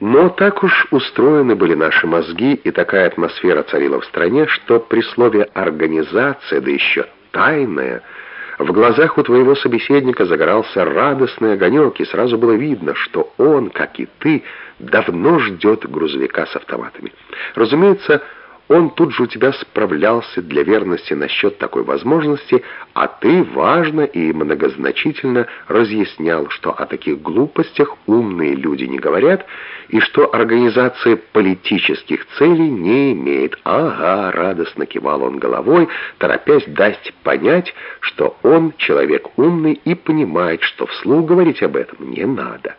Но так уж устроены были наши мозги, и такая атмосфера царила в стране, что при слове «организация», да еще «тайная», в глазах у твоего собеседника загорался радостный огонек, и сразу было видно, что он, как и ты, давно ждет грузовика с автоматами. Разумеется, он тут же у тебя справлялся для верности насчет такой возможности, а ты важно и многозначительно разъяснял, что о таких глупостях умные люди не говорят, и что организация политических целей не имеет. Ага, радостно кивал он головой, торопясь дать понять, что он человек умный и понимает, что вслух говорить об этом не надо.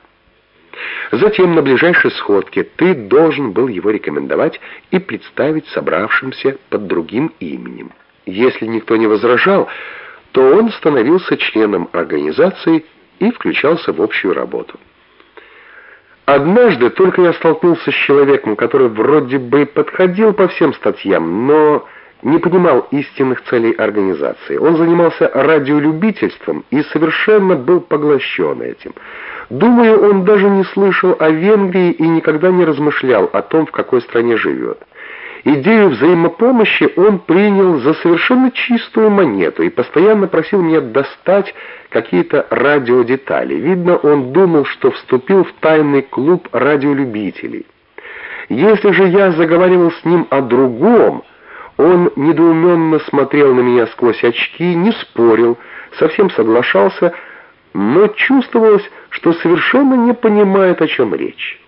Затем на ближайшей сходке ты должен был его рекомендовать и представить собравшимся под другим именем. Если никто не возражал, то он становился членом организации и включался в общую работу. Однажды только я столкнулся с человеком, который вроде бы подходил по всем статьям, но не понимал истинных целей организации. Он занимался радиолюбительством и совершенно был поглощен этим. Думаю, он даже не слышал о Венгрии и никогда не размышлял о том, в какой стране живет. Идею взаимопомощи он принял за совершенно чистую монету и постоянно просил меня достать какие-то радиодетали. Видно, он думал, что вступил в тайный клуб радиолюбителей. Если же я заговаривал с ним о другом, он недоуменно смотрел на меня сквозь очки, не спорил, совсем соглашался, но чувствовалось, что совершенно не понимает, о чем речь.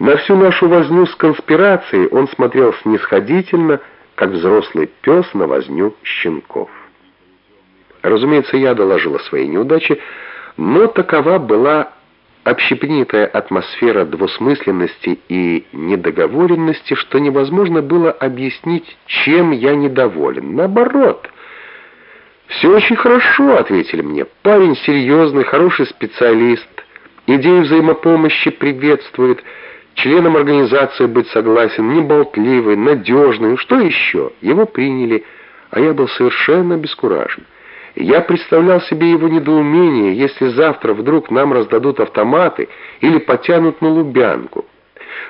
На всю нашу возню с конспирацией он смотрел снисходительно, как взрослый пес на возню щенков. Разумеется, я доложила свои неудачи, но такова была общепринятая атмосфера двусмысленности и недоговоренности, что невозможно было объяснить, чем я недоволен. Наоборот, «Все очень хорошо», — ответили мне. «Парень серьезный, хороший специалист, идею взаимопомощи приветствует, членом организации быть согласен, неболтливый, надежный, что еще?» Его приняли, а я был совершенно обескуражен. Я представлял себе его недоумение, если завтра вдруг нам раздадут автоматы или потянут на Лубянку.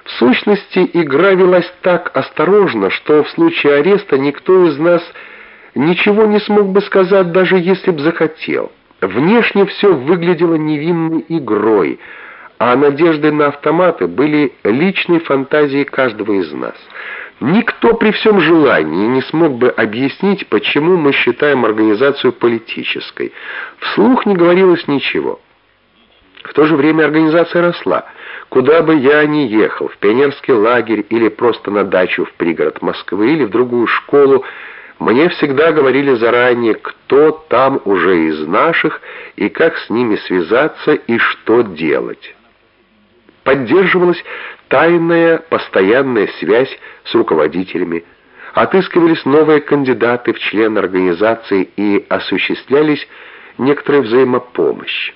В сущности, игра велась так осторожно, что в случае ареста никто из нас ничего не смог бы сказать, даже если б захотел. Внешне все выглядело невинной игрой, а надежды на автоматы были личной фантазией каждого из нас. Никто при всем желании не смог бы объяснить, почему мы считаем организацию политической. Вслух не говорилось ничего. В то же время организация росла. Куда бы я ни ехал, в пионерский лагерь или просто на дачу в пригород Москвы или в другую школу, мне всегда говорили заранее, кто там уже из наших и как с ними связаться и что делать. Поддерживалась тайная постоянная связь с руководителями, отыскивались новые кандидаты в члены организации и осуществлялись некоторая взаимопомощь.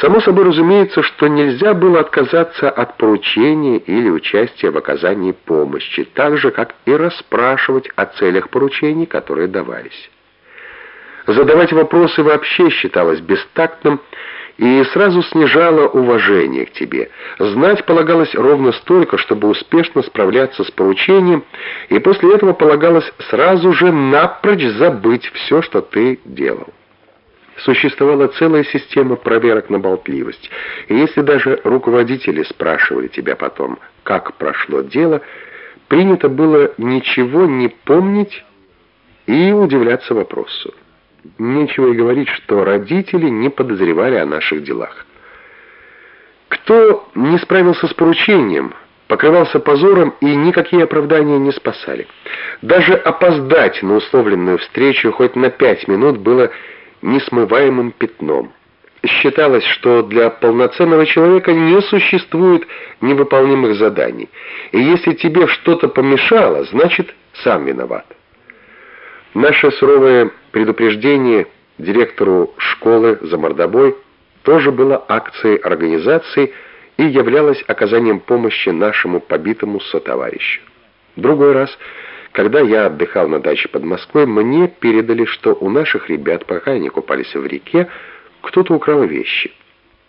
Само собой разумеется, что нельзя было отказаться от поручения или участия в оказании помощи, так же, как и расспрашивать о целях поручений, которые давались. Задавать вопросы вообще считалось бестактным и сразу снижало уважение к тебе. Знать полагалось ровно столько, чтобы успешно справляться с поручением, и после этого полагалось сразу же напрочь забыть все, что ты делал существовала целая система проверок на болтливость. И если даже руководители спрашивали тебя потом, как прошло дело, принято было ничего не помнить и удивляться вопросу. Нечего и говорить, что родители не подозревали о наших делах. Кто не справился с поручением, покрывался позором, и никакие оправдания не спасали. Даже опоздать на условленную встречу хоть на пять минут было несмываемым пятном. Считалось, что для полноценного человека не существует невыполнимых заданий, и если тебе что-то помешало, значит, сам виноват. Наше суровое предупреждение директору школы за мордобой тоже было акцией организации и являлось оказанием помощи нашему побитому сотоварищу. Другой раз когда я отдыхал на даче под Москвой, мне передали, что у наших ребят, пока они купались в реке, кто-то украл вещи.